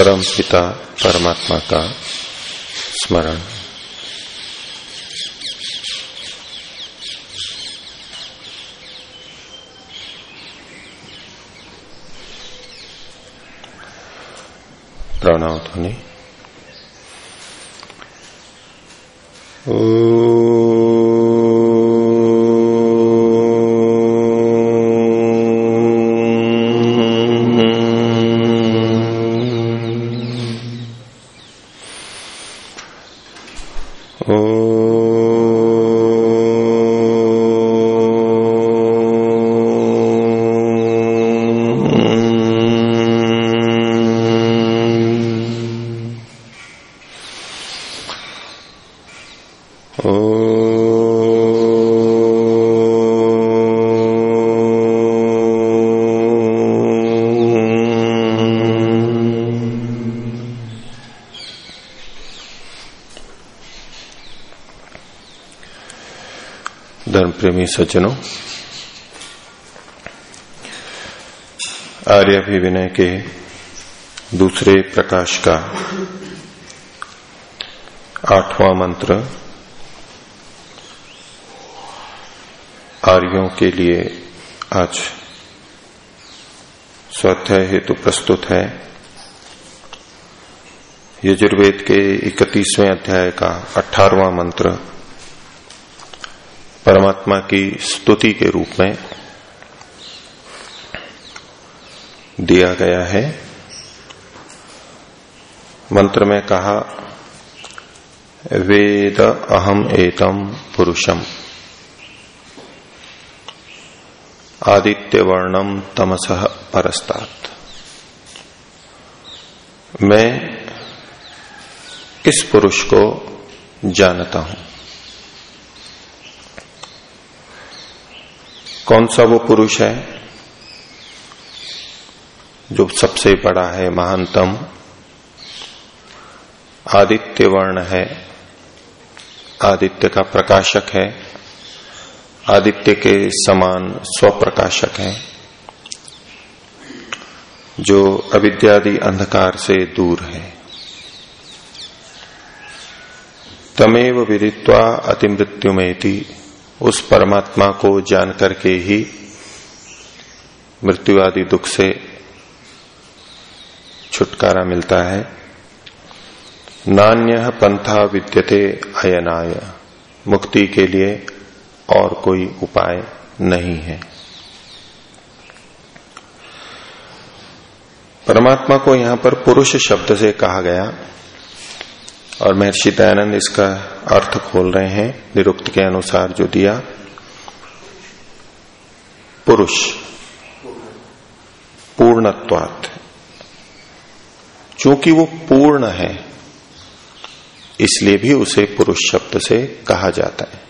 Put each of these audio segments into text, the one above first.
परम पिता परमात्मा का स्मरण प्रणव ध्वनि धर्म प्रेमी सज्जनों आर्याभिविनय के दूसरे प्रकाश का आठवां मंत्र आर्यों के लिए आज स्वाध्याय हेतु प्रस्तुत है। यजुर्वेद के इकतीसवें अध्याय का अठारवां मंत्र परमात्मा की स्तुति के रूप में दिया गया है। मंत्र में कहा, वेद अहम एतम पुरुषम। आदित्य वर्णम तमस परस्तात। मैं इस पुरुष को जानता हूँ। कौन सा वो पुरुष है जो सबसे बड़ा है, महानतम? आदित्य वर्ण है। आदित्य का प्रकाशक है। आदित्य के समान स्वप्रकाशक है, जो अविद्यादि अंधकार से दूर है। तमेव विदित्वा अतिमृत्युमेति। उस परमात्मा को जान करके ही मृत्यु आदि दुख से छुटकारा मिलता है। नान्य पंथा विद्यते अयनाय। मुक्ति के लिए और कोई उपाय नहीं है। परमात्मा को यहाँ पर पुरुष शब्द से कहा गया और महर्षि दयानंद इसका अर्थ खोल रहे हैं, निरुक्त के अनुसार जो दिया। पुरुष। पूर्णत्वात्। चूँकि वो पूर्ण है, इसलिए भी उसे पुरुष शब्द से कहा जाता है।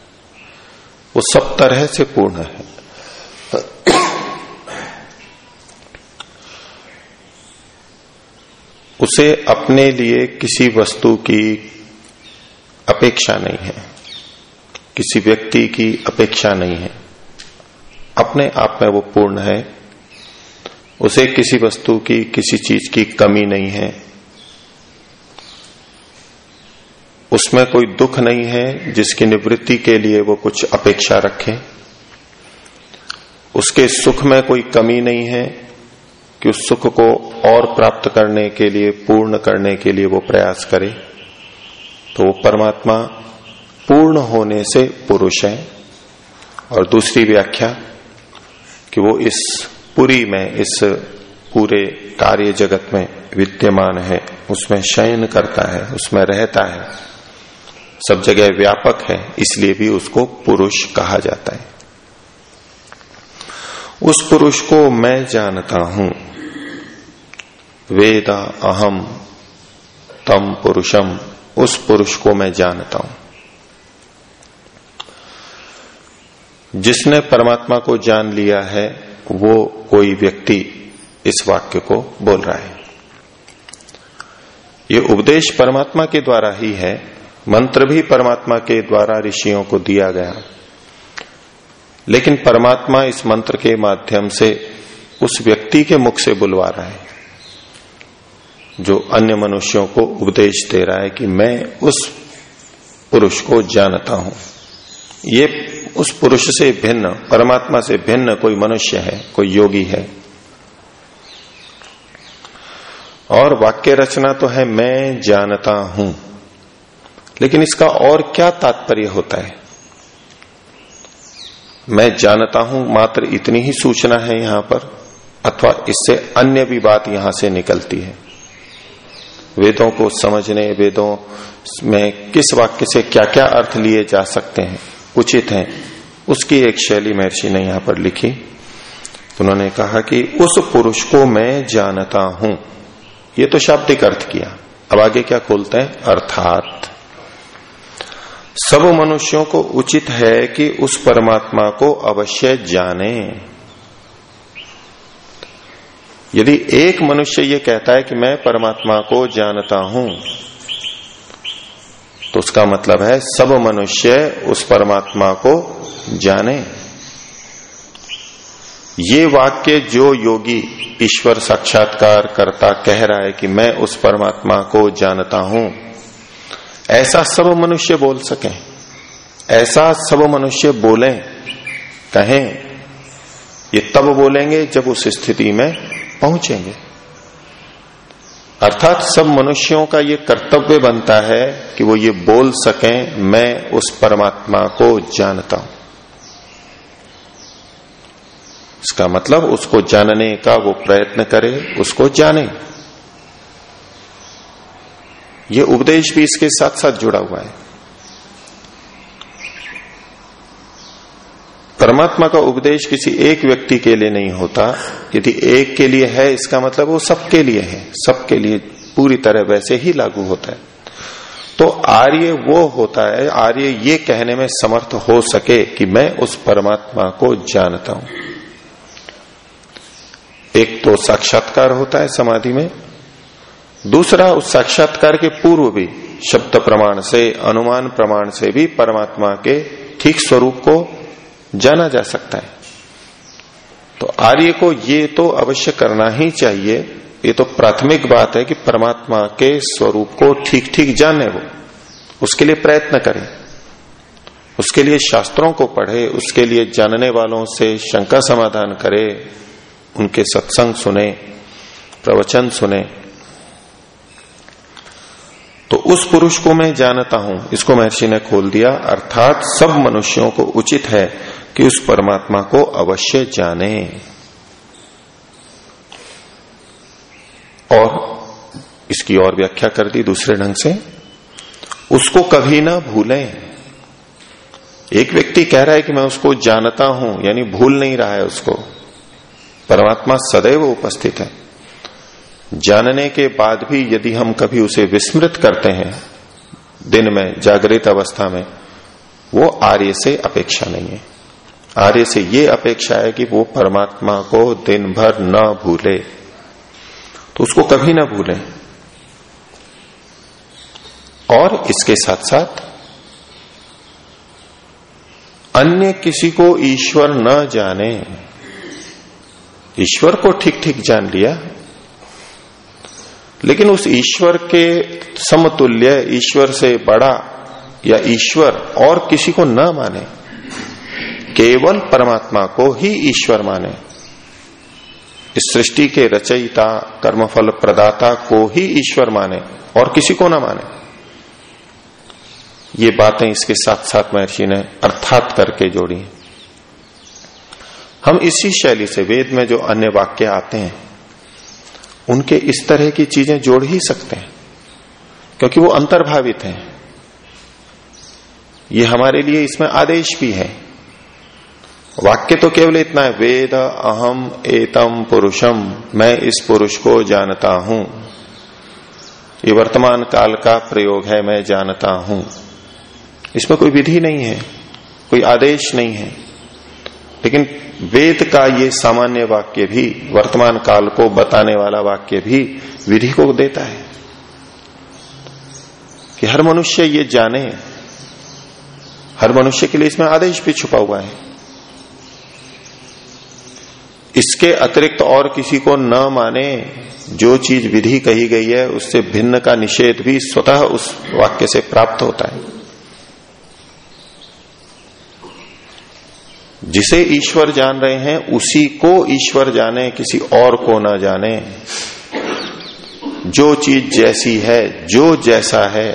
वो सब तरह से पूर्ण है। उसे अपने लिए किसी वस्तु की अपेक्षा नहीं है। किसी व्यक्ति की अपेक्षा नहीं है। अपने आप में वो पूर्ण है। उसे किसी वस्तु की, किसी चीज़ की कमी नहीं है। उसमें कोई दुख नहीं है जिसकी निवृत्ति के लिए वो कुछ अपेक्षा रखे। उसके सुख में कोई कमी नहीं है। कि उस सुख को और प्राप्त करने के लिए, पूर्ण करने के लिए वो प्रयास करे। तो वो परमात्मा पूर्ण होने से पुरुष है। और दूसरी व्याख्या, कि वो इस पुरी में, इस पूरे कार्य जगत में विद्यमान है, उसमें शयन करता है, उसमें रहता है। सब जगह व्यापक है, इसलिए भी उसको पुरुष कहा जाता है। उस पुरुष को मैं जानता हूँ। वेदा अहम तम पुरुषम, उस पुरुष को मैं जानता हूँ। जिसने परमात्मा को जान लिया है, वो कोई व्यक्ति इस वाक्य को बोल रहा है। ये उपदेश परमात्मा के द्वारा ही है, मंत्र भी परमात्मा के द्वारा ऋषियों को दिया गया। लेकिन परमात्मा इस मंत्र के माध्यम से उस व्यक्ति के मुख से बुलवा रहा है। जो अन्य मनुष्यों को उपदेश दे रहा है कि मैं उस पुरुष को जानता हूँ। ये उस पुरुष से भिन्न, परमात्मा से भिन्न कोई मनुष्य है, कोई योगी है। और वाक्य रचना तो है, मैं जानता हूँ। लेकिन इसका और क्या तात्पर्य होता है? मैं जानता हूँ मात्र इतनी ही सूचना है यहाँ पर, अथवा इससे अन्य भी बात यहाँ से निकलती है। वेदों को समझने, वेदों में किस वाक्य से क्या क्या अर्थ लिए जा सकते हैं, उचित है, उसकी एक शैली महर्षि ने यहाँ पर लिखी। तो उन्होंने कहा कि उस पुरुष को मैं जानता हूँ। ये तो शाब्दिक अर्थ किया। अब आगे क्या खोलते हैं? अर्थात। सब मनुष्यों को उचित है कि उस परमात्मा को अवश्य जाने। यदि एक मनुष्य ये कहता है कि मैं परमात्मा को जानता हूँ तो उसका मतलब है सब मनुष्य उस परमात्मा को जाने। ये वाक्य जो योगी ईश्वर साक्षात्कार करता कह रहा है कि मैं उस परमात्मा को जानता हूँ, ऐसा सब मनुष्य बोल सके, ऐसा सब मनुष्य बोले, कहें, ये तब बोलेंगे जब उस स्थिति में पहुँचेंगे। अर्थात सब मनुष्यों का ये कर्तव्य बनता है कि वो ये बोल सकें, मैं उस परमात्मा को जानता हूँ। इसका मतलब उसको जानने का वो प्रयत्न करे, उसको जाने। ये उपदेश भी इसके साथ साथ जुड़ा हुआ है। परमात्मा का उपदेश किसी एक व्यक्ति के लिए नहीं होता। यदि एक के लिए है, इसका मतलब वो सबके लिए है। सबके लिए पूरी तरह वैसे ही लागू होता है। तो आर्य वो होता है, आर्य ये कहने में समर्थ हो सके कि मैं उस परमात्मा को जानता हूँ। एक तो साक्षात्कार होता है समाधि में, दूसरा उस साक्षात्कार के पूर्व भी, शब्द प्रमाण से, अनुमान प्रमाण से भी परमात्मा के ठीक स्वरूप को जाना जा सकता है। तो आर्य को ये तो अवश्य करना ही चाहिए। ये तो प्राथमिक बात है कि परमात्मा के स्वरूप को ठीक ठीक जाने वो। उसके लिए प्रयत्न करें। उसके लिए शास्त्रों को पढ़े, उसके लिए जानने वालों से शंका समाधान करे, उनके सत्संग सुने, प्रवचन सुने। तो उस पुरुष को मैं जानता हूँ। इसको महर्षि ने खोल दिया। अर्थात सब मनुष्यों को उचित है कि उस परमात्मा को अवश्य जाने। और इसकी और व्याख्या कर दी दूसरे ढंग से। उसको कभी ना भूलें। एक व्यक्ति कह रहा है कि मैं उसको जानता हूँ, यानी भूल नहीं रहा है उसको। परमात्मा सदैव उपस्थित है। जानने के बाद भी यदि हम कभी उसे विस्मृत करते हैं, दिन में, जागृत अवस्था में, वो आर्य से अपेक्षा नहीं है। आर्य से ये अपेक्षा है कि वो परमात्मा को दिन भर न भूले। तो उसको कभी ना भूले। और इसके साथ साथ अन्य किसी को ईश्वर न जाने, ईश्वर को ठीक ठीक जान लिया लेकिन उस ईश्वर के समतुल्य, ईश्वर से बड़ा या ईश्वर और किसी को न माने, केवल परमात्मा को ही ईश्वर माने। इस सृष्टि के रचयिता, कर्मफल प्रदाता को ही ईश्वर माने और किसी को ना माने। ये बातें इसके साथ साथ महर्षि ने अर्थात करके जोड़ी। हम इसी शैली से वेद में जो अन्य वाक्य आते हैं उनके इस तरह की चीज़ें जोड़ ही सकते हैं, क्योंकि वो अंतर्भावित हैं। ये हमारे लिए इसमें आदेश भी है। वाक्य तो केवल इतना है, वेद अहम एतम पुरुषम, मैं इस पुरुष को जानता हूँ। ये वर्तमान काल का प्रयोग है, मैं जानता हूँ। इसमें कोई विधि नहीं है, कोई आदेश नहीं है। लेकिन वेद का ये सामान्य वाक्य भी, वर्तमान काल को बताने वाला वाक्य भी विधि को देता है कि हर मनुष्य ये जाने। हर मनुष्य के लिए इसमें आदेश भी छुपा हुआ है। इसके अतिरिक्त और किसी को न माने जो चीज़ विधि कही गई है, उससे भिन्न का निषेध भी स्वतः उस वाक्य से प्राप्त होता है। जिसे ईश्वर जान रहे हैं, उसी को ईश्वर जाने, किसी और को न जाने। जो चीज़ जैसी है, जो जैसा है,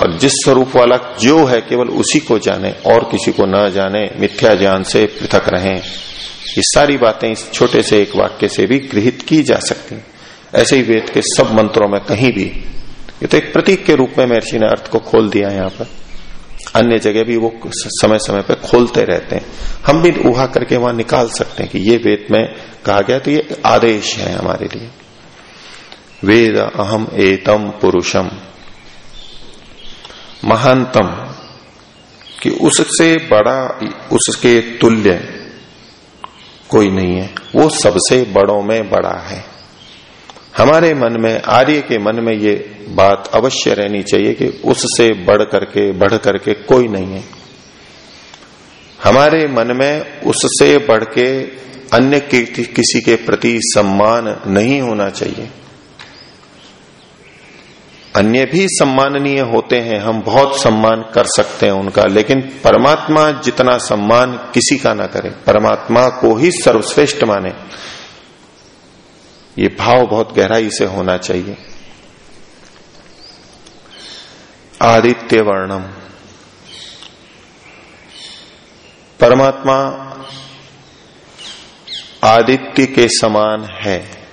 और जिस स्वरूप वाला जो है, केवल उसी को जाने, और किसी को न जाने, मिथ्या ज्ञान से पृथक रहें। ये सारी बातें इस छोटे से एक वाक्य से भी गृहित की जा सकती। ऐसे ही वेद के सब मंत्रों में कहीं भी। ये तो एक प्रतीक के रूप में महर्षि ने अर्थ को खोल दिया यहाँ पर। अन्य जगह भी वो समय समय पर खोलते रहते हैं। हम भी उहा करके वहाँ निकाल सकते हैं कि ये वेद में कहा गया तो ये आदेश है हमारे लिए। वेद अहम एतम पुरुषम। महानतम कि उससे बड़ा, उसके तुल्य कोई नहीं है। वो सबसे बड़ों में बड़ा है। हमारे मन में, आर्य के मन में ये बात अवश्य रहनी चाहिए कि उससे बढ़ करके बढ़ करके कोई नहीं है। हमारे मन में उससे बढ़ के अन्य किसी के प्रति सम्मान नहीं होना चाहिए। अन्य भी सम्माननीय होते हैं, हम बहुत सम्मान कर सकते हैं उनका, लेकिन परमात्मा जितना सम्मान किसी का ना करे, परमात्मा को ही सर्वश्रेष्ठ माने। ये भाव बहुत गहराई से होना चाहिए। आदित्य वर्णम। परमात्मा आदित्य के समान है।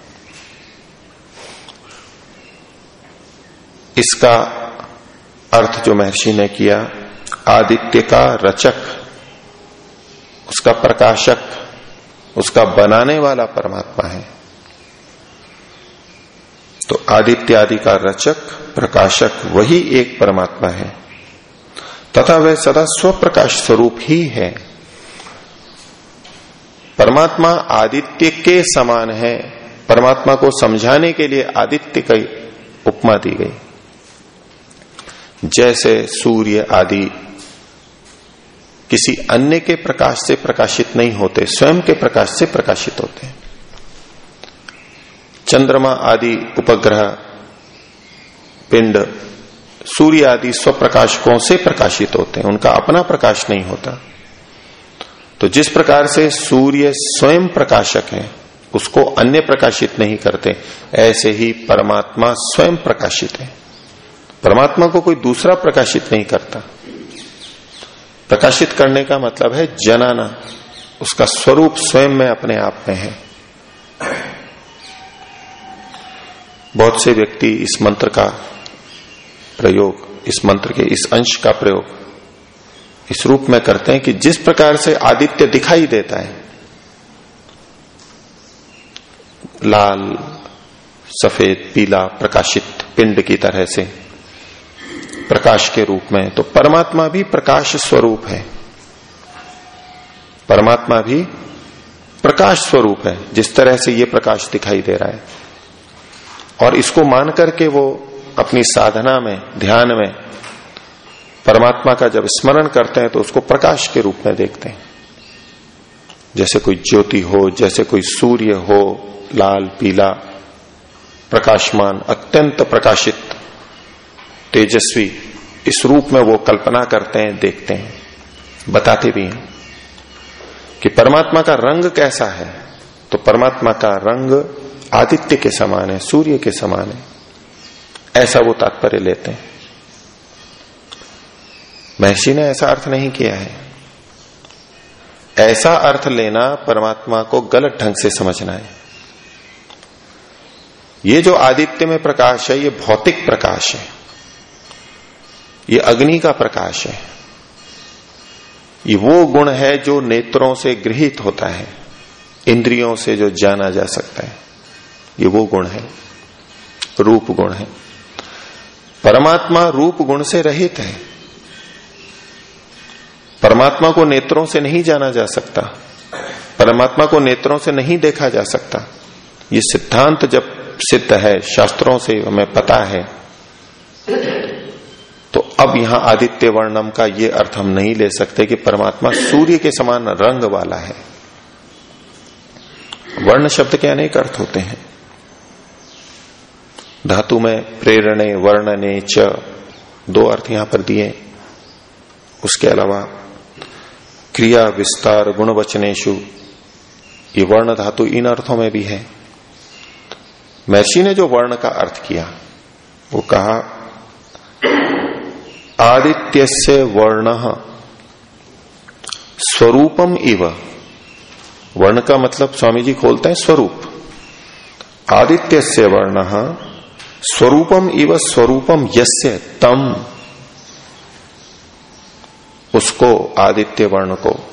इसका अर्थ जो महर्षि ने किया, आदित्य का रचक, उसका प्रकाशक, उसका बनाने वाला परमात्मा है। तो आदित्य आदि का रचक, प्रकाशक वही एक परमात्मा है। तथा वह सदा स्वप्रकाश स्वरूप ही है। परमात्मा आदित्य के समान है। परमात्मा को समझाने के लिए आदित्य की उपमा दी गई। जैसे सूर्य आदि किसी अन्य के प्रकाश से प्रकाशित नहीं होते, स्वयं के प्रकाश से प्रकाशित होते हैं। चंद्रमा आदि उपग्रह, पिंड, सूर्य आदि स्वप्रकाशकों से प्रकाशित होते हैं। उनका अपना प्रकाश नहीं होता। तो जिस प्रकार से सूर्य स्वयं प्रकाशक है, उसको अन्य प्रकाशित नहीं करते। ऐसे ही परमात्मा स्वयं प्रकाशित है। परमात्मा को कोई दूसरा प्रकाशित नहीं करता। प्रकाशित करने का मतलब है जनाना। उसका स्वरूप स्वयं में अपने आप में है। बहुत से व्यक्ति इस मंत्र का प्रयोग, इस मंत्र के इस अंश का प्रयोग इस रूप में करते हैं कि जिस प्रकार से आदित्य दिखाई देता है। लाल, सफ़ेद, पीला, प्रकाशित पिंड की तरह से प्रकाश के रूप में। तो परमात्मा भी प्रकाश स्वरूप है। परमात्मा भी प्रकाश स्वरूप है। जिस तरह से ये प्रकाश दिखाई दे रहा है। और इसको मान करके वो अपनी साधना में, ध्यान में, परमात्मा का जब स्मरण करते हैं तो उसको प्रकाश के रूप में देखते हैं। जैसे कोई ज्योति हो, जैसे कोई सूर्य हो, लाल, पीला, प्रकाशमान, अत्यंत प्रकाशित, तेजस्वी, इस रूप में वो कल्पना करते हैं, देखते हैं, बताते भी हैं कि परमात्मा का रंग कैसा है। तो परमात्मा का रंग आदित्य के समान है, सूर्य के समान है। ऐसा वो तात्पर्य लेते हैं। महर्षि ने ऐसा अर्थ नहीं किया है। ऐसा अर्थ लेना परमात्मा को गलत ढंग से समझना है। ये जो आदित्य में प्रकाश है, ये भौतिक प्रकाश है। ये अग्नि का प्रकाश है। ये वो गुण है जो नेत्रों से गृहित होता है, इंद्रियों से जो जाना जा सकता है। ये वो गुण है, रूप गुण है। परमात्मा रूप गुण से रहित है। परमात्मा को नेत्रों से नहीं जाना जा सकता। परमात्मा को नेत्रों से नहीं देखा जा सकता। ये सिद्धांत जब सिद्ध है, शास्त्रों से हमें पता है तो अब यहाँ आदित्य वर्णम का ये अर्थ हम नहीं ले सकते कि परमात्मा सूर्य के समान रंग वाला है। वर्ण शब्द के अनेक अर्थ होते हैं। धातु में प्रेरणे, वर्णने च दो अर्थ यहाँ पर दिए। उसके अलावा क्रिया, विस्तार गुण वचनेशु ये वर्ण धातु इन अर्थों में भी है। महर्षि ने जो वर्ण का अर्थ किया, वो कहा आदित्य से वर्ण स्वरूपम इव। वर्ण का मतलब स्वामी जी खोलते हैं स्वरूप। आदित्य से वर्ण स्वरूपम इव स्वरूपम यस्य तम। उसको आदित्य वर्ण को।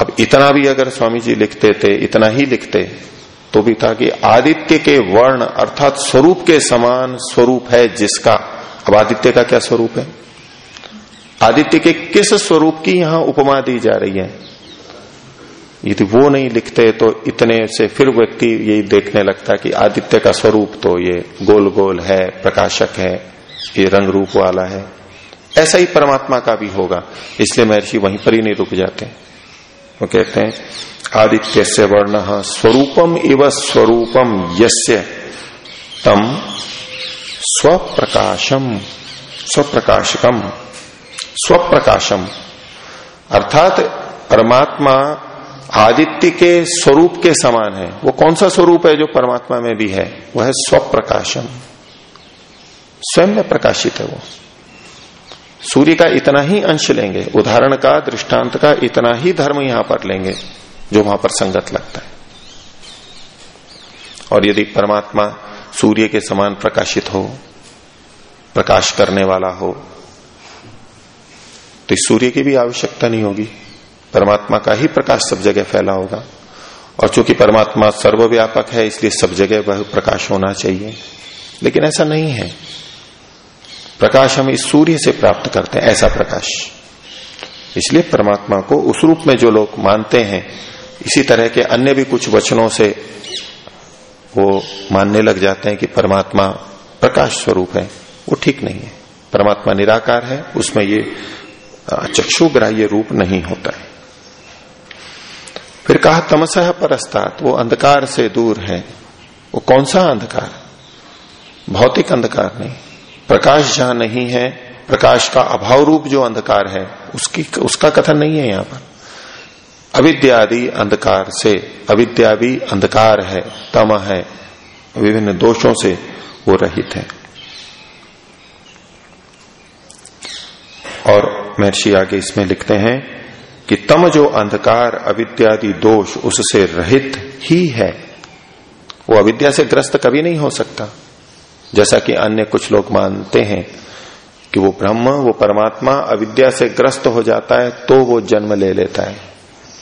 अब इतना भी अगर स्वामी जी लिखते थे, इतना ही लिखते तो भी था कि आदित्य के वर्ण अर्थात स्वरूप के समान स्वरूप है जिसका। अब आदित्य का क्या स्वरूप है? आदित्य के किस स्वरूप की यहाँ उपमा दी जा रही है? यदि वो नहीं लिखते तो इतने से फिर व्यक्ति यही देखने लगता कि आदित्य का स्वरूप तो ये गोल गोल है, प्रकाशक है, ये रंग रूप वाला है। ऐसा ही परमात्मा का भी होगा, इसलिए महर्षि वहीं पर ही नहीं रुक जाते। वो कहते हैं आदित्य से वर्ण स्वरूपम इव स्वरूपम यस्य तम स्वप्रकाशम, स्वप्रकाशकम, स्वप्रकाशम। अर्थात परमात्मा आदित्य के स्वरूप के समान है। वो कौन सा स्वरूप है जो परमात्मा में भी है? वह है स्वप्रकाशम। स्वयं में प्रकाशित है वो। सूर्य का इतना ही अंश लेंगे, उदाहरण का, दृष्टांत का, इतना ही धर्म यहाँ पर लेंगे, जो वहाँ पर संगत लगता है। और यदि परमात्मा सूर्य के समान प्रकाशित हो, प्रकाश करने वाला हो तो इस सूर्य की भी आवश्यकता नहीं होगी। परमात्मा का ही प्रकाश सब जगह फैला होगा। और चूँकि परमात्मा सर्वव्यापक है, इसलिए सब जगह वह प्रकाश होना चाहिए। लेकिन ऐसा नहीं है। प्रकाश हम इस सूर्य से प्राप्त करते हैं, ऐसा प्रकाश। इसलिए परमात्मा को उस रूप में जो लोग मानते हैं, इसी तरह के अन्य भी कुछ वचनों से वो मानने लग जाते हैं कि परमात्मा प्रकाश स्वरूप है। वो ठीक नहीं है। परमात्मा निराकार है, उसमें ये चक्षुग्राह्य रूप नहीं होता है। फिर कहा तमसह परस्तात, वो अंधकार से दूर है। वो कौन सा अंधकार? भौतिक अंधकार नहीं। प्रकाश जहाँ नहीं है, प्रकाश का अभाव रूप जो अंधकार है, उसकी, उसका कथन नहीं है यहाँ पर। अविद्यादि अंधकार से अविद्या भी अंधकार है, तम है, विभिन्न दोषों से वो रहित है। और महर्षि आगे इसमें लिखते हैं कि तम जो अंधकार, अविद्यादि दोष उससे रहित ही है, वो अविद्या से ग्रस्त कभी नहीं हो सकता। जैसा कि अन्य कुछ लोग मानते हैं कि वो ब्रह्म, वो परमात्मा अविद्या से ग्रस्त हो जाता है तो वो जन्म ले लेता है।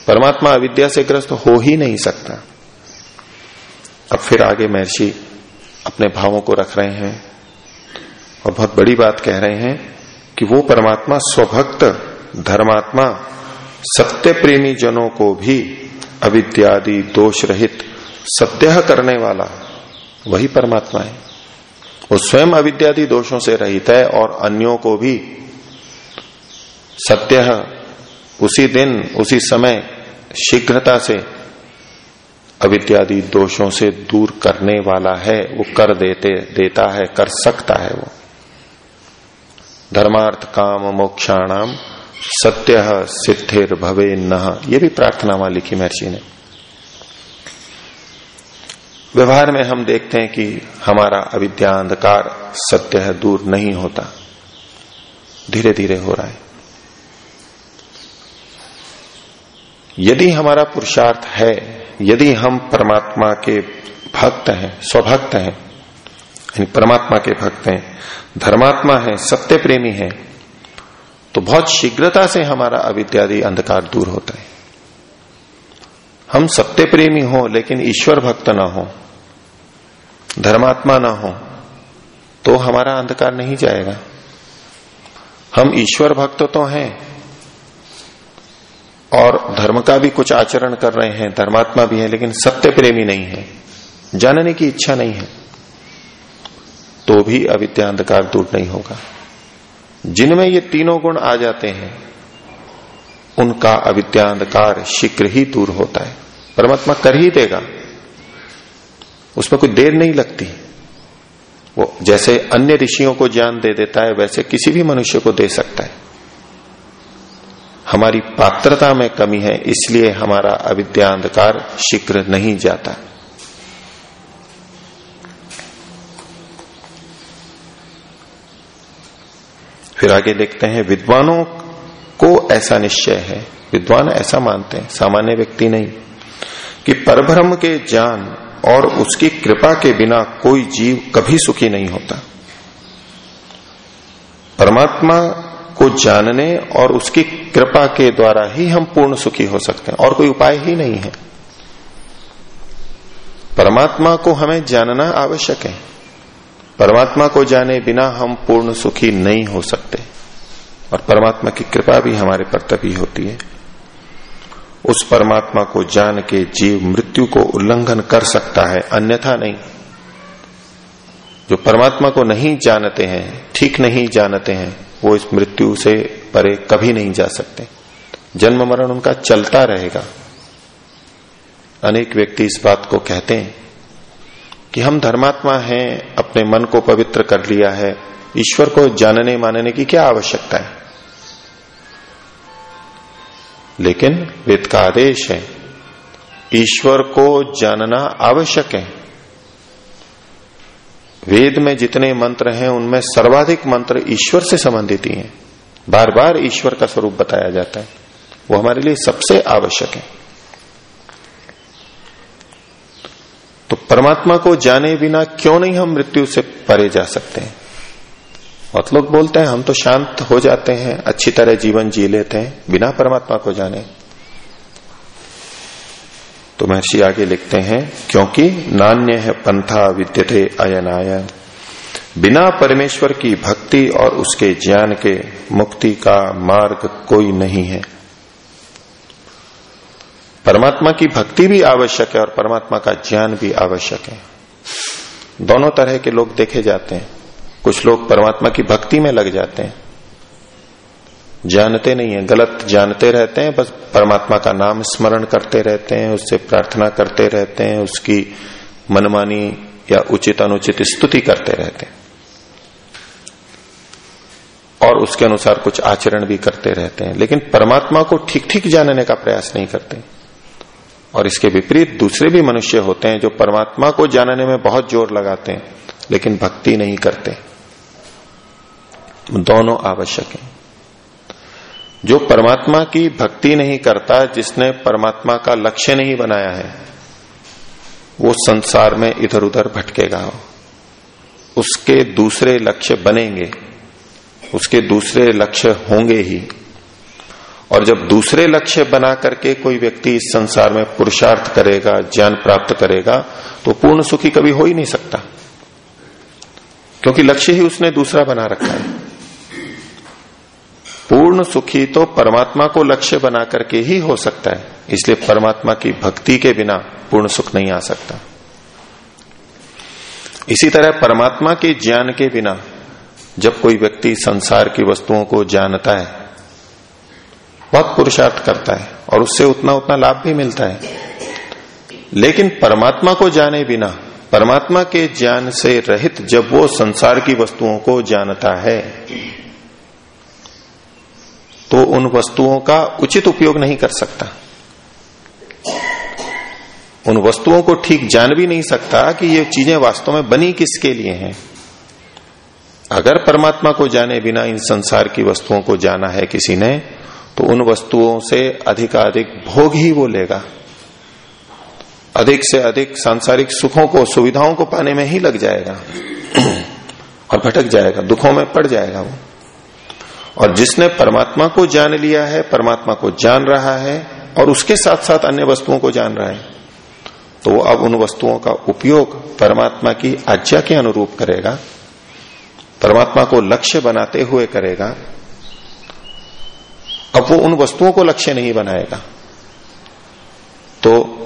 परमात्मा अविद्या से ग्रस्त हो ही नहीं सकता। अब फिर आगे महर्षि अपने भावों को रख रहे हैं और बहुत बड़ी बात कह रहे हैं कि वो परमात्मा, स्वभक्त धर्मात्मा सत्य प्रेमी जनों को भी अविद्यादि दोष रहित सत्य करने वाला वही परमात्मा है। वो स्वयं अविद्यादि दोषों से रहित है और अन्यों को भी सत्य उसी दिन, उसी समय शीघ्रता से अविद्यादि दोषों से दूर करने वाला है। वो कर देते, देता है, कर सकता है वो। धर्मार्थ काम मोक्षाणाम सत्य सिद्धिर भवे न। ये भी प्रार्थना वहाँ लिखी महर्षि ने। व्यवहार में हम देखते हैं कि हमारा अविद्या अंधकार सत्य है, दूर नहीं होता। धीरे धीरे हो रहा है। यदि हमारा पुरुषार्थ है, यदि हम परमात्मा के भक्त हैं, स्वभक्त हैं, यानी परमात्मा के भक्त हैं, धर्मात्मा है सत्य प्रेमी है तो बहुत शीघ्रता से हमारा अविद्यादि अंधकार दूर होता है। हम सत्य प्रेमी हो, लेकिन ईश्वर भक्त ना हो, धर्मात्मा ना हो तो हमारा अंधकार नहीं जाएगा। हम ईश्वर भक्त तो हैं, और धर्म का भी कुछ आचरण कर रहे हैं, धर्मात्मा भी है, लेकिन सत्य प्रेमी नहीं है, जानने की इच्छा नहीं है तो भी अविद्या अंधकार दूर नहीं होगा। जिनमें ये तीनों गुण आ जाते हैं, उनका अविद्या अंधकार शीघ्र ही दूर होता है। परमात्मा कर ही देगा। उसमें कोई देर नहीं लगती। वो जैसे अन्य ऋषियों को ज्ञान दे देता है, वैसे किसी भी मनुष्य को दे सकता है। हमारी पात्रता में कमी है, इसलिए हमारा अविद्या अंधकार शीघ्र नहीं जाता। फिर आगे देखते हैं, विद्वानों को ऐसा निश्चय है। विद्वान ऐसा मानते हैं, सामान्य व्यक्ति नहीं। कि परब्रह्म के ज्ञान और उसकी कृपा के बिना कोई जीव कभी सुखी नहीं होता। परमात्मा को जानने और उसकी कृपा के द्वारा ही हम पूर्ण सुखी हो सकते हैं, और कोई उपाय ही नहीं है। परमात्मा को हमें जानना आवश्यक है। परमात्मा को जाने बिना हम पूर्ण सुखी नहीं हो सकते। और परमात्मा की कृपा भी हमारे पर तभी होती है। उस परमात्मा को जान के जीव मृत्यु को उल्लंघन कर सकता है, अन्यथा नहीं। जो परमात्मा को नहीं जानते हैं, ठीक नहीं जानते हैं, वो इस मृत्यु से परे कभी नहीं जा सकते। जन्म मरण उनका चलता रहेगा। अनेक व्यक्ति इस बात को कहते हैं कि हम धर्मात्मा हैं, अपने मन को पवित्र कर लिया है, ईश्वर को जानने मानने की क्या आवश्यकता है? लेकिन वेद का आदेश है, ईश्वर को जानना आवश्यक है। वेद में जितने मंत्र हैं, उनमें सर्वाधिक मंत्र ईश्वर से संबंधित ही हैं। बार बार ईश्वर का स्वरूप बताया जाता है। वो हमारे लिए सबसे आवश्यक है। परमात्मा को जाने बिना क्यों नहीं हम मृत्यु से परे जा सकते हैं? बहुत लोग बोलते हैं, हम तो शांत हो जाते हैं, अच्छी तरह जीवन जी लेते हैं, बिना परमात्मा को जाने। तो महर्षि आगे लिखते हैं, क्योंकि नान्य है पंथा विद्यते अयनाय। बिना परमेश्वर की भक्ति और उसके ज्ञान के मुक्ति का मार्ग कोई नहीं है। परमात्मा की भक्ति भी आवश्यक है और परमात्मा का ज्ञान भी आवश्यक है। दोनों तरह के लोग देखे जाते हैं। कुछ लोग परमात्मा की भक्ति में लग जाते हैं। जानते नहीं है, गलत जानते रहते हैं, बस परमात्मा का नाम स्मरण करते रहते हैं, उससे प्रार्थना करते रहते हैं, उसकी मनमानी या उचित अनुचित स्तुति करते रहते हैं। और उसके अनुसार कुछ आचरण भी करते रहते हैं। लेकिन परमात्मा को ठीक ठीक जानने का प्रयास नहीं करते। और इसके विपरीत दूसरे भी मनुष्य होते हैं जो परमात्मा को जानने में बहुत ज़ोर लगाते हैं, लेकिन भक्ति नहीं करते। दोनों आवश्यक हैं। जो परमात्मा की भक्ति नहीं करता, जिसने परमात्मा का लक्ष्य नहीं बनाया है, वो संसार में इधर उधर भटकेगा। उसके दूसरे लक्ष्य बनेंगे, उसके दूसरे लक्ष्य होंगे ही। और जब दूसरे लक्ष्य बना करके कोई व्यक्ति इस संसार में पुरुषार्थ करेगा, ज्ञान प्राप्त करेगा तो पूर्ण सुखी कभी हो ही नहीं सकता। क्योंकि लक्ष्य ही उसने दूसरा बना रखा है। पूर्ण सुखी तो परमात्मा को लक्ष्य बना करके ही हो सकता है। इसलिए परमात्मा की भक्ति के बिना पूर्ण सुख नहीं आ सकता। इसी तरह परमात्मा के ज्ञान के बिना जब कोई व्यक्ति संसार की वस्तुओं को जानता है बहुत पुरुषार्थ करता है और उससे उतना उतना लाभ भी मिलता है। लेकिन परमात्मा को जाने बिना, परमात्मा के ज्ञान से रहित जब वो संसार की वस्तुओं को जानता है तो उन वस्तुओं का उचित उपयोग नहीं कर सकता। उन वस्तुओं को ठीक जान भी नहीं सकता कि ये चीज़ें वास्तव में बनी किसके लिए हैं। अगर परमात्मा को जाने बिना इन संसार की वस्तुओं को जाना है किसी ने तो उन वस्तुओं से अधिकाधिक भोग ही वो लेगा। अधिक से अधिक सांसारिक सुखों को, सुविधाओं को पाने में ही लग जाएगा। और भटक जाएगा, दुखों में पड़ जाएगा वो। और जिसने परमात्मा को जान लिया है, परमात्मा को जान रहा है और उसके साथ साथ अन्य वस्तुओं को जान रहा है तो वो अब उन वस्तुओं का उपयोग परमात्मा की आज्ञा के अनुरूप करेगा, परमात्मा को लक्ष्य बनाते हुए करेगा अब वो उन वस्तुओं को लक्ष्य नहीं बनाएगा। तो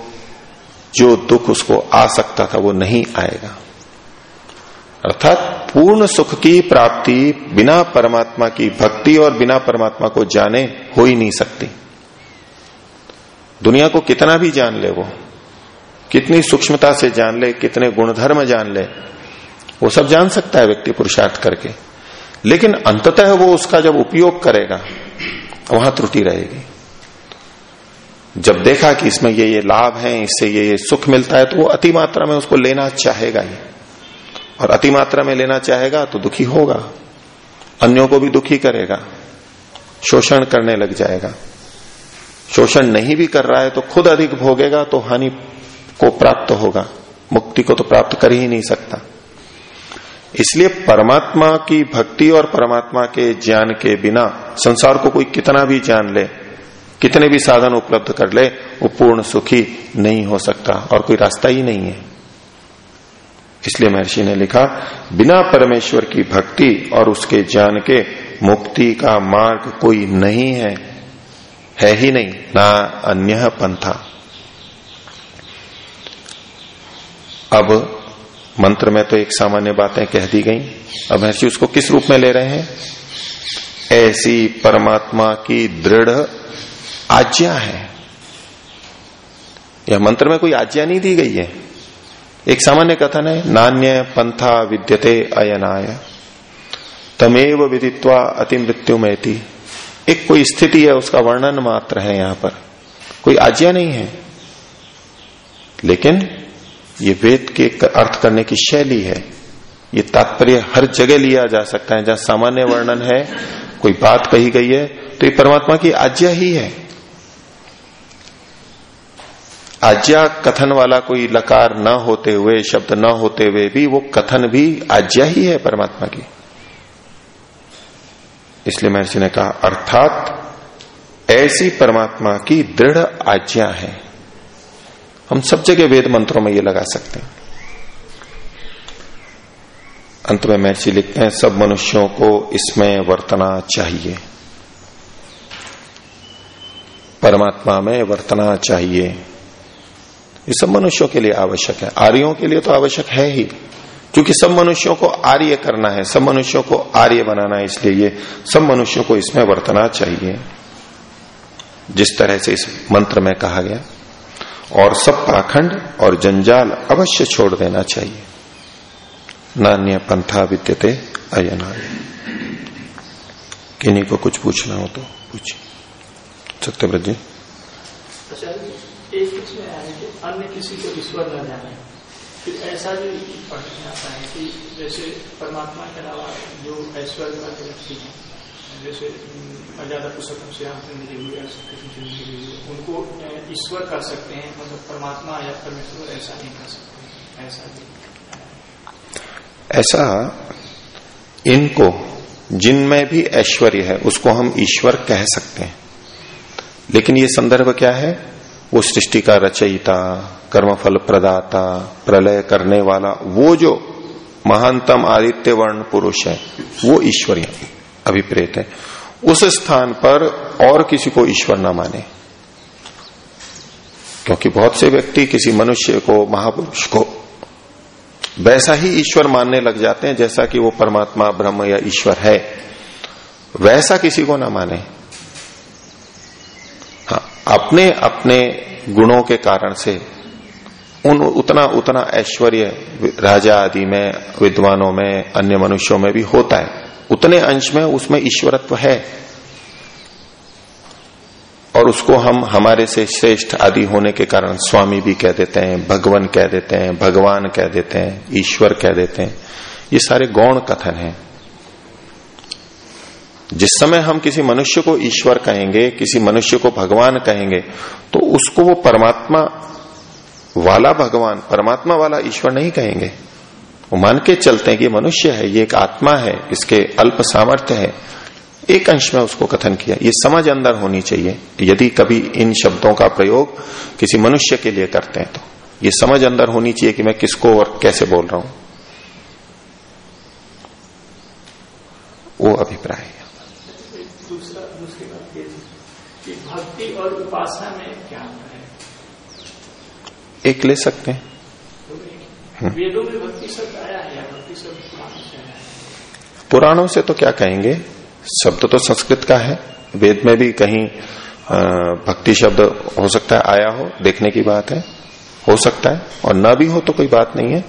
जो दुख उसको आ सकता था वो नहीं आएगा। अर्थात पूर्ण सुख की प्राप्ति बिना परमात्मा की भक्ति और बिना परमात्मा को जाने हो ही नहीं सकती। दुनिया को कितना भी जान ले वो, कितनी सूक्ष्मता से जान ले, कितने गुणधर्म जान ले, वो सब जान सकता है व्यक्ति पुरुषार्थ करके। लेकिन अंततः वो उसका जब उपयोग करेगा वहाँ त्रुटि रहेगी। जब देखा कि इसमें ये ये लाभ है, इससे ये ये सुख मिलता है तो वो अति मात्रा में उसको लेना चाहेगा ही। और अति मात्रा में लेना चाहेगा तो दुखी होगा। अन्यों को भी दुखी करेगा। शोषण करने लग जाएगा। शोषण नहीं भी कर रहा है तो खुद अधिक भोगेगा तो हानि को प्राप्त होगा। मुक्ति को तो प्राप्त कर ही नहीं सकता। इसलिए परमात्मा की भक्ति और परमात्मा के ज्ञान के बिना संसार को कोई कितना भी जान ले, कितने भी साधन उपलब्ध कर ले, वो पूर्ण सुखी नहीं हो सकता और कोई रास्ता ही नहीं है। इसलिए महर्षि ने लिखा, बिना परमेश्वर की भक्ति और उसके ज्ञान के मुक्ति का मार्ग कोई नहीं है है ही नहीं, ना अन्य पंथा। अब मंत्र में तो एक सामान्य बातें कह दी गई। अब महर्षि उसको किस रूप में ले रहे हैं? ऐसी परमात्मा की दृढ़ आज्ञा है। यह मंत्र में कोई आज्ञा नहीं दी गई है। एक सामान्य कथन है, नान्य पंथा विद्यते अयनाय। तमेव विदित्वा अति मृत्यु एक कोई स्थिति है, उसका वर्णन मात्र है यहाँ पर। कोई आज्ञा नहीं है। लेकिन ये वेद के अर्थ करने की शैली है। ये तात्पर्य हर जगह लिया जा सकता है, जहाँ सामान्य वर्णन है, कोई बात कही गई है तो ये परमात्मा की आज्ञा ही है। आज्ञा कथन वाला कोई लकार न होते हुए, शब्द न होते हुए भी, वो कथन भी आज्ञा ही है परमात्मा की। इसलिए महर्षि ने कहा, अर्थात ऐसी परमात्मा की दृढ़ आज्ञा है। हम सब जगह वेद मंत्रों में ये लगा सकते हैं। अंत में महर्षि लिखते हैं, सब मनुष्यों को इसमें वर्तना चाहिए। परमात्मा में वर्तना चाहिए। ये सब मनुष्यों के लिए आवश्यक है। आर्यों के लिए तो आवश्यक है ही, क्योंकि सब मनुष्यों को आर्य करना है, सब मनुष्यों को आर्य बनाना है, इसलिए ये सब मनुष्यों को इसमें वर्तना चाहिए। जिस तरह से इस मंत्र में कहा गया और सब पाखंड और जंजाल अवश्य छोड़ देना चाहिए। नान्य पंथा विद्यते अयना। किन्हीं को कुछ पूछना हो तो पूछिए। सत्यव्रत जी। अन्य किसी को ईश्वर न जाने। ऐसा भी पढ़ने आता है कि जैसे परमात्मा के अलावा जो ऐश्वर्य व्यक्ति हैं, जैसे मर्यादा पुस्तकम से आपने मिले हुए उनको ईश्वर कर सकते हैं मतलब परमात्मा या परमेश्वर ऐसा नहीं कर सकते, ऐसा भी। ऐसा इनको, जिनमें भी ऐश्वर्य है, उसको हम ईश्वर कह सकते हैं। लेकिन ये संदर्भ क्या है? वो सृष्टि का रचयिता कर्मफल प्रदाता प्रलय करने वाला, वो जो महानतम आदित्य वर्ण पुरुष है, वो ईश्वर अभिप्रेत है। उस स्थान पर और किसी को ईश्वर ना माने। क्योंकि बहुत से व्यक्ति किसी मनुष्य को, महापुरुष को वैसा ही ईश्वर मानने लग जाते हैं जैसा कि वो परमात्मा, ब्रह्म या ईश्वर है। वैसा किसी को ना माने। हाँ अपने अपने गुणों के कारण से, उन उतना उतना ऐश्वर्य राजा आदि में, विद्वानों में, अन्य मनुष्यों में भी होता है। उतने अंश में उसमें ईश्वरत्व है। और उसको हम हमारे से श्रेष्ठ आदि होने के कारण स्वामी भी कह देते हैं, भगवान कह देते हैं, भगवान कह देते हैं, ईश्वर कह देते हैं। ये सारे गौण कथन हैं। जिस समय हम किसी मनुष्य को ईश्वर कहेंगे, किसी मनुष्य को भगवान कहेंगे तो उसको वो परमात्मा वाला भगवान, परमात्मा वाला ईश्वर नहीं कहेंगे। वो मान के चलते हैं कि मनुष्य है ये एक आत्मा है इसके अल्प सामर्थ्य है। एक अंश में उसको कथन किया ये समझ अंदर होनी चाहिए यदि कभी इन शब्दों का प्रयोग किसी मनुष्य के लिए करते हैं तो। ये समझ अंदर होनी चाहिए कि मैं किसको और कैसे बोल रहा हूँ। वो अभिप्राय है। भक्ति और उपासना में क्या है? एक ले सकते हैं। वेदों में भक्ति शब्द आया है या भक्ति शब्द पुराणों से आया है? पुराणों से तो क्या कहेंगे? शब्द तो संस्कृत का है। वेद में भी कहीं भक्ति शब्द हो सकता है आया हो देखने की बात है। हो सकता है और न भी हो तो कोई बात नहीं है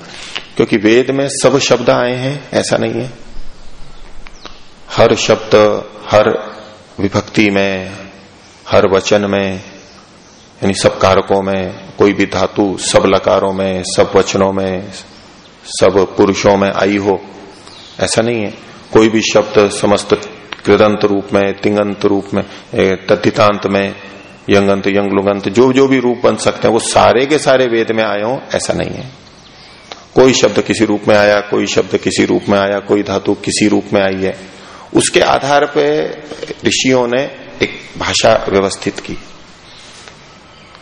क्योंकि वेद में सब शब्द आए हैं ऐसा नहीं है। हर शब्द हर विभक्ति में हर वचन में यानी सब कारकों में, कोई भी धातु सब लकारों में, सब वचनों में, सब पुरुषों में आई हो, ऐसा नहीं है। कोई भी शब्द समस्त कृदंत रूप में, तिंगंत रूप में तथितांत में, यंगंत, यंगलुगंत, जो जो भी रूप बन सकते हैं, वो सारे के सारे वेद में आए हो, ऐसा नहीं है। कोई शब्द किसी रूप में आया, कोई शब्द किसी रूप में आया, कोई धातु किसी रूप में आई है। उसके आधार पर ऋषियों ने एक भाषा व्यवस्थित की।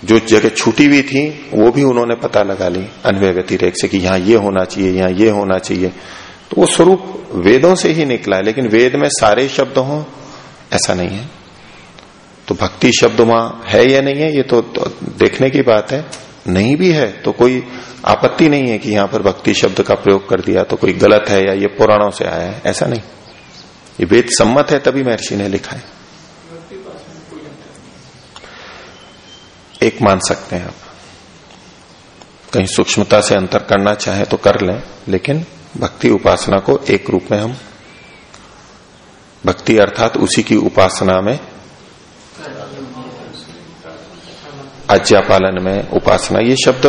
जो जगह छूटी हुई थी वो भी उन्होंने पता लगा ली अन्वय व्यतिरेक से कि यहाँ ये होना चाहिए यहाँ ये होना चाहिए। तो वो स्वरूप वेदों से ही निकला है लेकिन वेद में सारे शब्द हो ऐसा नहीं है। तो भक्ति शब्द वहाँ है या नहीं है ये तो, तो देखने की बात है। नहीं भी है तो कोई आपत्ति नहीं है कि यहाँ पर भक्ति शब्द का प्रयोग कर दिया तो कोई गलत है या ये पुराणों से आया है ऐसा नहीं। ये वेद सम्मत है तभी महर्षि ने लिखा है। एक मान सकते हैं आप। कहीं सूक्ष्मता से अंतर करना चाहे तो कर लें, लेकिन भक्ति उपासना को एक रूप में हम भक्ति अर्थात उसी की उपासना में आज्ञा पालन में उपासना, ये शब्द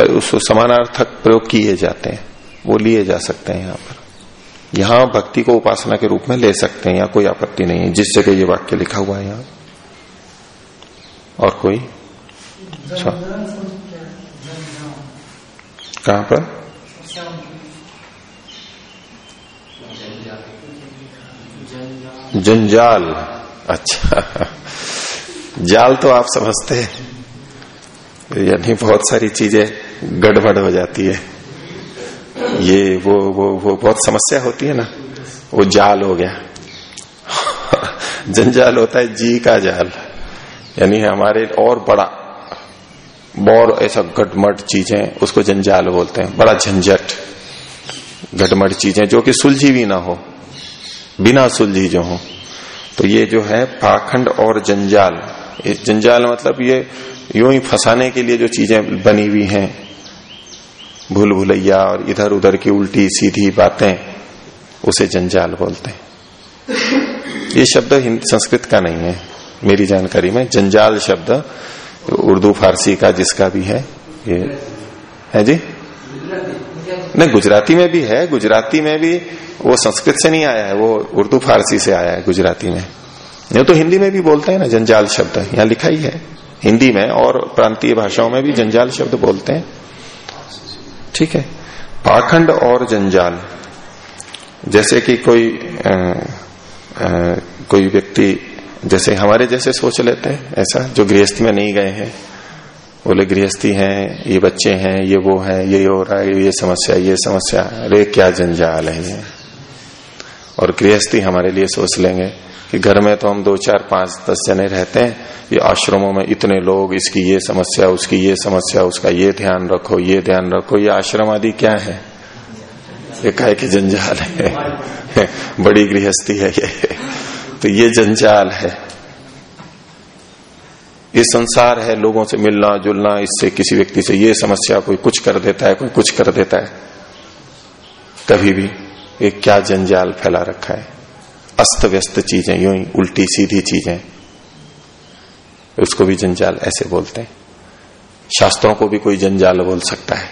उस समानार्थक प्रयोग किए जाते हैं, वो लिए जा सकते हैं यहाँ पर। यहाँ भक्ति को उपासना के रूप में ले सकते हैं या कोई आपत्ति नहीं है, जिस जगह ये वाक्य लिखा हुआ है यहाँ। और कोई कहाँ पर? जंजाल। अच्छा। जाल तो आप समझते हैं। यानी बहुत सारी चीज़ें गड़बड़ हो जाती है। ये वो वो वो बहुत समस्या होती है ना। वो जाल हो गया। जंजाल होता है, जी का जाल। यानी हमारे और बड़ा और ऐसा गटमट चीज़ें उसको जंजाल बोलते हैं, बड़ा झंझट घटमट चीज़ें जो कि सुलझी भी ना हो, बिना सुलझी जो हो। तो ये जो है पाखंड और जंजाल। जंजाल मतलब ये यूँ ही फंसाने के लिए जो चीज़ें बनी हुई हैं, भूल भुलैया और इधर उधर की उल्टी सीधी बातें, उसे जंजाल बोलते हैं। ये शब्द संस्कृत का नहीं है, मेरी जानकारी में जंजाल शब्द उर्दू फारसी का जिसका भी है ये है जी? नहीं गुजराती में भी है गुजराती में भी वो संस्कृत से नहीं आया है वो उर्दू फारसी से आया है गुजराती में। ये तो हिंदी में भी बोलते हैं ना जंजाल शब्द यहाँ लिखा ही है। हिंदी में और प्रांतीय भाषाओं में भी जंजाल शब्द बोलते हैं। ठीक है। पाखंड और जंजाल जैसे कि कोई आ, आ, कोई व्यक्ति जैसे हमारे जैसे सोच लेते हैं, ऐसा, जो गृहस्थी में नहीं गए हैं। बोले, गृहस्थी हैं, ये बच्चे हैं, ये वो है, ये हो रहा है, ये समस्या ये समस्या, अरे, क्या जंजाल है ये। और गृहस्थी हमारे लिए सोच लेंगे कि घर में तो हम दो, चार, पाँच, दस जने रहते हैं, ये आश्रमों में इतने लोग, इसकी ये समस्या, उसकी ये समस्या, उसका ये ध्यान रखो, ये ध्यान रखो, ये आश्रम आदि क्या है? ये काय की जंजाल है। बड़ी गृहस्थी है ये। तो ये जंजाल है। ये संसार है लोगों से मिलना, जुलना, इससे किसी व्यक्ति से ये समस्या कोई कुछ कर देता है, कोई कुछ कर देता है। कभी भी ये क्या जंजाल फैला रखा है। अस्त व्यस्त चीज़ें, यूँ ही उल्टी सीधी चीज़ें। उसको भी जंजाल ऐसे बोलते हैं। शास्त्रों को भी कोई जंजाल बोल सकता है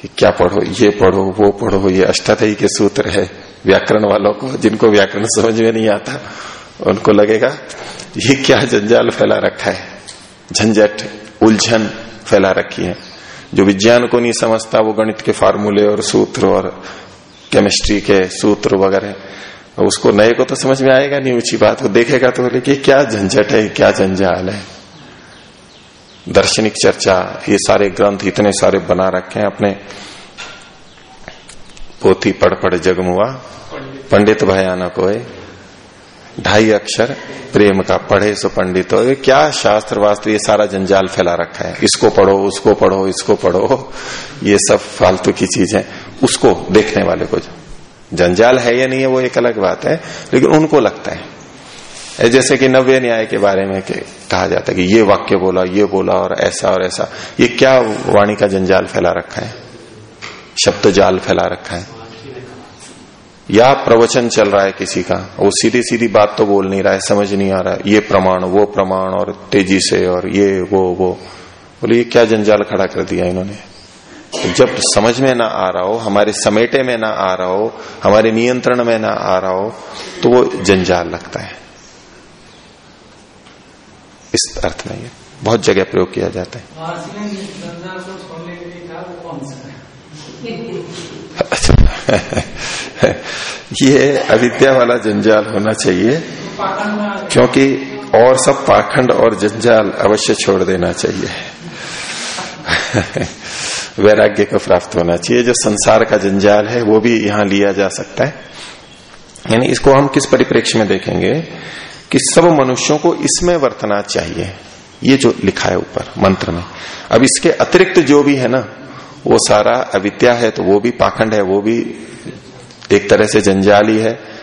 कि क्या पढ़ो, ये पढ़ो, वो पढ़ो, ये अष्टाध्यायी के सूत्र है। व्याकरण वालों को, जिनको व्याकरण समझ में नहीं आता, उनको लगेगा, ये क्या जंजाल फैला रखा है? झंझट, उलझन फैला रखी है। जो विज्ञान को नहीं समझता, वो गणित के फार्मूले और सूत्र और केमिस्ट्री के सूत्र वगैरह, उसको नए को तो समझ में आएगा नहीं, ऊँची बात वो देखेगा तो बोले कि क्या झंझट है क्या जंजाल है? दार्शनिक चर्चा, ये सारे ग्रंथ इतने सारे बना रखे हैं, अपने पोथी पढ़ पढ़ जगमुआ। पंडित भयानक हो ढाई अक्षर प्रेम का पढ़े सो पंडित हो क्या शास्त्र वास्त्र, ये सारा जंजाल फैला रखा है। इसको पढ़ो, उसको पढ़ो, इसको पढ़ो। ये सब फालतू की चीज़ है उसको देखने वाले को जंजाल है या नहीं है, वो एक अलग बात है, लेकिन उनको लगता है। जैसे कि नव्य न्याय के बारे में के कहा जाता है कि ये वाक्य बोला, ये बोला और ऐसा और ऐसा। ये क्या वाणी का जंजाल फैला रखा है? शब्द जाल फैला रखा है। या प्रवचन चल रहा है किसी का वो सीधी सीधी बात तो बोल नहीं रहा है समझ नहीं आ रहा है ये प्रमाण वो प्रमाण और तेज़ी से और ये वो वो। बोले ये क्या जंजाल खड़ा कर दिया इन्होंने? जब समझ में ना आ रहा हो हमारे समेटे में ना आ रहा हो हमारे नियंत्रण में ना आ रहा हो तो वो जंजाल लगता है। इस अर्थ में ये बहुत जगह प्रयोग किया जाता है? ये अविद्या वाला जंजाल होना चाहिए, क्योंकि और सब पाखंड और जंजाल अवश्य छोड़ देना चाहिए। वैराग्य को प्राप्त होना चाहिए। जो संसार का जंजाल है, वो भी यहाँ लिया जा सकता है। यानी इसको हम किस परिप्रेक्ष्य में देखेंगे कि सब मनुष्यों को इसमें वर्तना चाहिए। ये जो लिखा है ऊपर, मंत्र में। अब इसके अतिरिक्त जो भी है ना, वो सारा अविद्या है तो वो भी पाखंड है, वो भी एक तरह से जंजाल ही,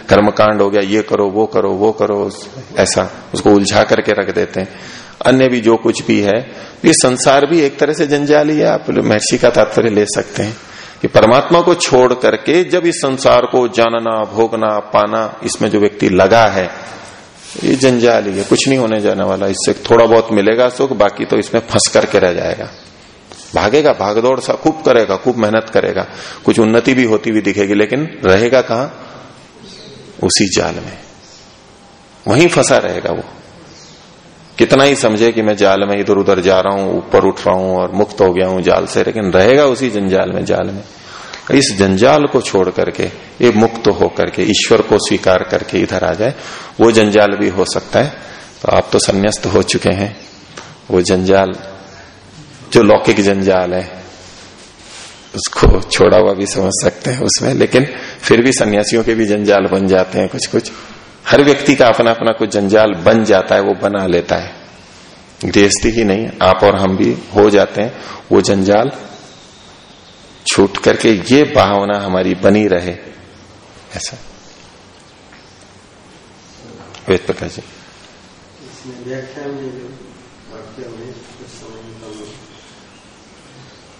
कर्मकांड हो गया, ये करो, वो करो वो करो, ऐसा, उसको उलझा करके रख देते हैं। अन्य भी जो कुछ भी है, ये संसार भी एक तरह से जंजाल ही, आप महर्षि का तात्पर्य ले सकते हैं कि परमात्मा को छोड़ करके जब इस संसार को जानना, भोगना, पाना, इसमें जो व्यक्ति लगा है, ये जंजाल है, कुछ नहीं होने जाने वाला, इससे थोड़ा बहुत मिलेगा सुख, बाकी तो इसमें फंस करके रह जाएगा। भागेगा, भागदौड़ सा खूब करेगा, खूब मेहनत करेगा। कुछ उन्नति भी होती हुई दिखेगी, लेकिन रहेगा कहा? उसी जाल में। वहीं फंसा रहेगा वो। कितना ही समझे कि मैं जाल में इधर उधर जा रहा हूँ, ऊपर उठ रहा हूँ और मुक्त हो गया हूँ जाल से, लेकिन रहेगा उसी जंजाल में, जाल में। इस जंजाल को छोड़ करके, ये मुक्त हो करके, ईश्वर को स्वीकार करके इधर आ जाए, वो जंजाल भी हो सकता है। तो आप तो संन्यास्त हो चुके हैं। वो जंजाल जो लौकिक जंजाल है, उसको छोड़ा हुआ भी समझ सकते हैं उसमें, लेकिन फिर भी सन्यासियों के भी जंजाल बन जाते हैं कुछ कुछ हर व्यक्ति का अपना अपना कुछ जंजाल बन जाता है, वो बना लेता है। गृहस्थी ही नहीं, आप और हम भी हो जाते हैं, वो जंजाल छूट करके ये भावना हमारी बनी रहे। ऐसा। वेद प्रकाश जी व्याख्यान में जो वाक्य में कुछ समझ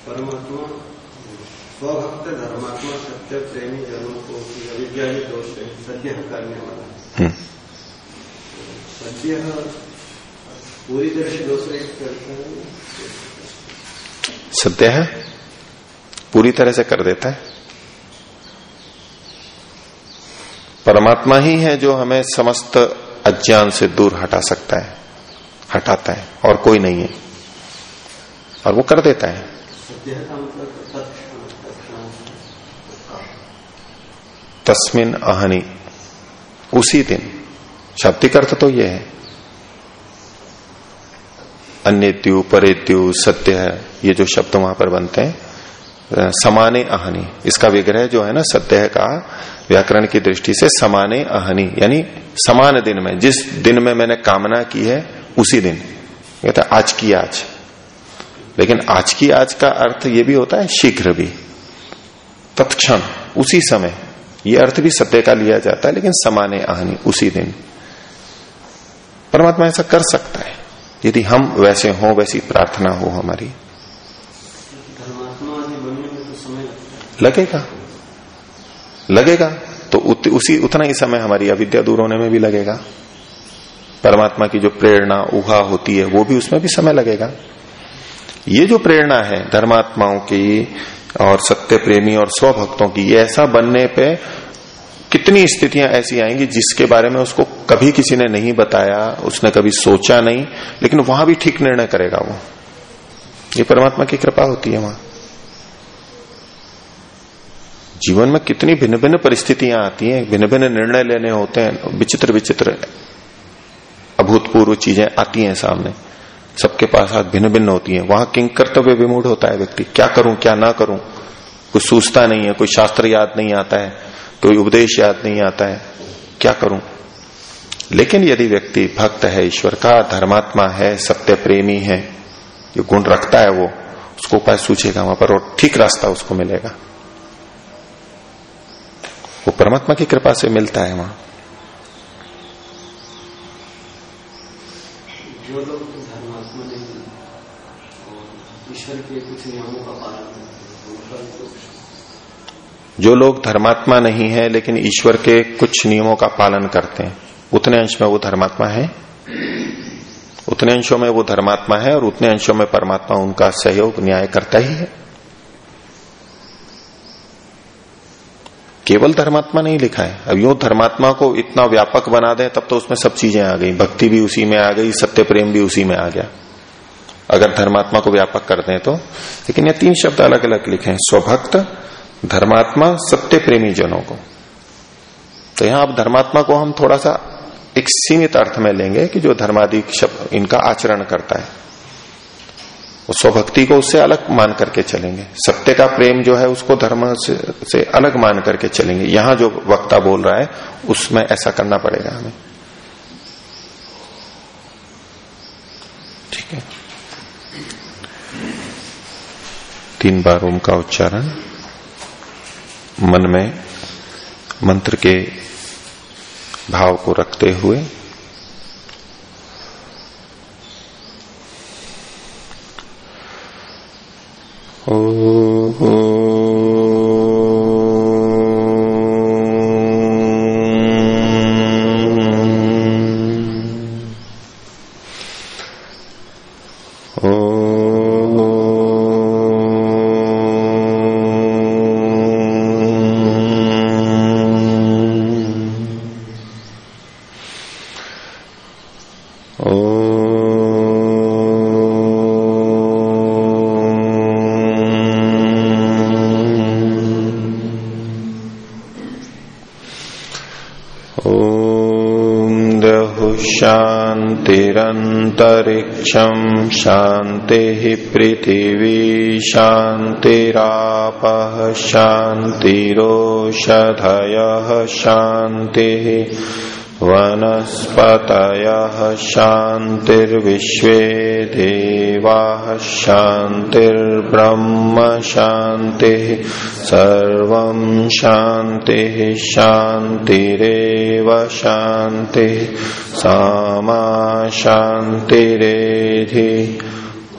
परमात्मा स्वभक्त धर्मात्मा सत्य प्रेमी जनों को अविद्या ही दोष है सद्य करने वाला हम्म। सद्य पूरी तरह से दोष रहित करते हैं। सत्य है? पूरी तरह से कर देता है? परमात्मा ही है जो हमें समस्त अज्ञान से दूर हटा सकता है हटाता है और कोई नहीं है। और वो कर देता है। तस्मिन अहनी। उसी दिन शाब्दिक अर्थ तो ये है। अन्यत्यु, परेत्यु, सत्य है, ये जो शब्द वहाँ पर बनते हैं समाने अहनी। इसका विग्रह जो है ना, सत्य का व्याकरण की दृष्टि से समाने अहनी, यानी समान दिन में, जिस दिन में मैंने कामना की है, उसी दिन। कहता आज की आज। लेकिन आज की आज का अर्थ ये भी होता है शीघ्र भी। तत्क्षण उसी समय। ये अर्थ भी सत्य का लिया जाता है लेकिन समाने आहनी उसी दिन। परमात्मा ऐसा कर सकता है। यदि हम वैसे हो वैसी प्रार्थना हो हमारी। तो लगेगा। लगेगा। तो उत, उसी उतना ही समय हमारी अविद्या दूर होने में भी लगेगा। परमात्मा की जो प्रेरणा उहा होती है वो भी उसमें भी समय लगेगा। ये जो प्रेरणा है धर्मात्माओं की और सत्य प्रेमी और स्वभक्तों की ऐसा बनने पे कितनी स्थितियाँ ऐसी आएँगी जिसके बारे में उसको कभी किसी ने नहीं बताया, उसने कभी सोचा नहीं, लेकिन वहाँ भी ठीक निर्णय करेगा वो। ये परमात्मा की कृपा होती है वहाँ। जीवन में कितनी भिन्न भिन्न परिस्थितियाँ आती हैं भिन्न भिन्न निर्णय लेने होते हैं विचित्र विचित्र अभूतपूर्व चीज़ें आती हैं सामने। सबके पास हाथ भिन्न भिन्न होती है। वहाँ किंग कर्तव्य विमूढ़ होता है व्यक्ति। क्या करूँ, क्या ना करूँ? कुछ सूझता नहीं है, कोई शास्त्र याद नहीं आता है, कोई उपदेश याद नहीं आता है। क्या करूँ? लेकिन यदि व्यक्ति भक्त है, ईश्वर का धर्मात्मा है, सत्य प्रेमी है, जो गुण रखता है वो, उसको उपाय सूझेगा, वहाँ पर और ठीक रास्ता उसको मिलेगा। वो परमात्मा की कृपा से मिलता है वहाँ। ईश्वर के कुछ नियमों का पालन हैं। जो लोग धर्मात्मा नहीं है, लेकिन ईश्वर के कुछ नियमों का पालन करते हैं, उतने अंश में वो धर्मात्मा है? उतने अंशों में वो धर्मात्मा है और उतने अंशों में परमात्मा उनका सहयोग, न्याय करता ही है? केवल धर्मात्मा नहीं लिखा है। अब यूँ धर्मात्मा को इतना व्यापक बना दें, तब तो उसमें सब चीज़ें आ गई। भक्ति भी उसी में आ गई सत्य प्रेम भी उसी में आ गया। अगर धर्मात्मा को व्यापक कर दें तो। लेकिन ये तीन शब्द अलग अलग लिखे हैं। स्वभक्त धर्मात्मा सत्य प्रेमी जनों को। तो यहाँ अब धर्मात्मा को हम थोड़ा सा एक सीमित अर्थ में लेंगे कि जो धर्मादि शब्द इनका आचरण करता है। स्वभक्ति को उससे अलग मान करके चलेंगे। सत्य का प्रेम जो है उसको धर्म से, से अलग मान करके चलेंगे। यहाँ जो वक्ता बोल रहा है उसमें ऐसा करना पड़ेगा हमें। ठीक है। तीन बार ओम का उच्चारण मन में मंत्र के भाव को रखते हुए शांतिरंतरिक्षम शांति पृथिवी शांतिराप शांतिरोषधय शांति वनस्पत शान्तिर्विश्वे देवाः शान्तिर्ब्रह्म शान्तिः सर्वम् शांति शान्तिरेव शान्तिः सामा शान्तिरेधि।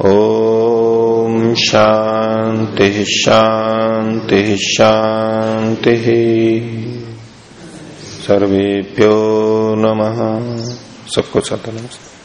ॐ शांति शान्तिः शान्तिः। सर्वेभ्यो नमः। सबको साथ नमस्ते।